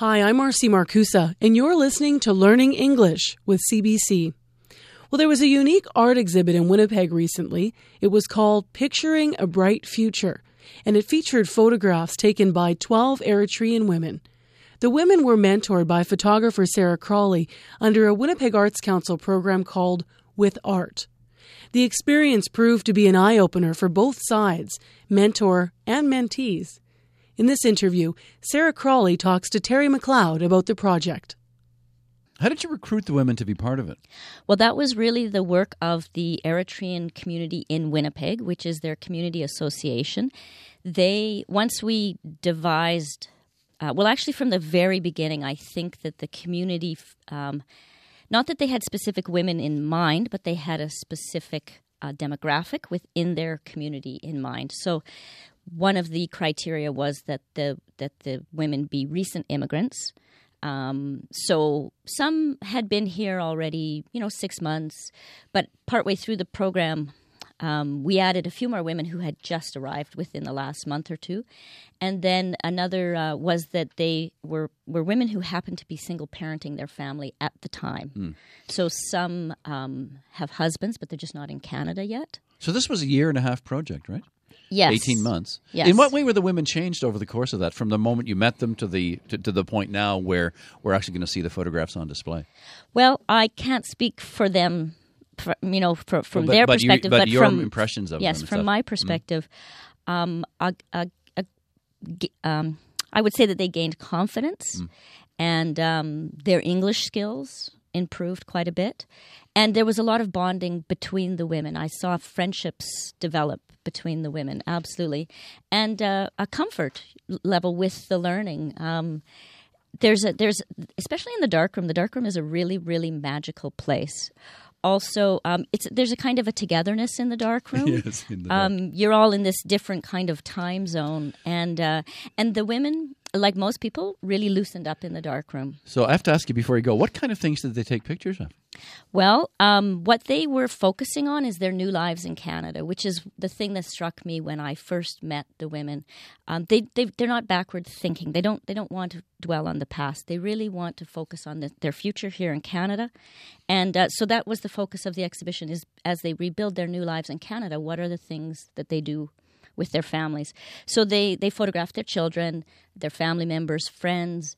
Hi, I'm Marcy Markusa, and you're listening to Learning English with CBC. Well, there was a unique art exhibit in Winnipeg recently. It was called Picturing a Bright Future, and it featured photographs taken by 12 Eritrean women. The women were mentored by photographer Sarah Crawley under a Winnipeg Arts Council program called With Art. The experience proved to be an eye opener for both sides, mentor and mentees. In this interview, Sarah Crawley talks to Terry MacLeod about the project. How did you recruit the women to be part of it? Well, that was really the work of the Eritrean community in Winnipeg, which is their community association. They, once we devised, uh, well, actually, from the very beginning, I think that the community, um, not that they had specific women in mind, but they had a specific uh, demographic within their community in mind. So one of the criteria was that the that the women be recent immigrants. Um, so some had been here already, you know, six months, but partway through the program, um, we added a few more women who had just arrived within the last month or two, and then another uh, was that they were were women who happened to be single parenting their family at the time. Mm. So some um, have husbands, but they're just not in Canada yet. So this was a year and a half project, right? Yes. 18 months. Yes. In what way were the women changed over the course of that from the moment you met them to the to, to the point now where we're actually going to see the photographs on display? Well, I can't speak for them for, you know for, from but, their but perspective you, but, but your from impressions of yes, them. from stuff. my perspective mm. um, a, a, a, um, I would say that they gained confidence mm. and um, their English skills improved quite a bit. And there was a lot of bonding between the women. I saw friendships develop between the women, absolutely, and uh, a comfort level with the learning. Um, there's a there's especially in the darkroom. The darkroom is a really really magical place. Also, um, it's there's a kind of a togetherness in the dark room. yes, in the dark. Um, you're all in this different kind of time zone, and uh, and the women like most people, really loosened up in the dark room. So I have to ask you before you go, what kind of things did they take pictures of? Well, um, what they were focusing on is their new lives in Canada, which is the thing that struck me when I first met the women. Um, they, they they're not backward thinking. They don't they don't want to dwell on the past. They really want to focus on the, their future here in Canada, and uh, so that was the focus of the exhibition. Is as they rebuild their new lives in Canada, what are the things that they do with their families. So they, they photographed their children, their family members, friends,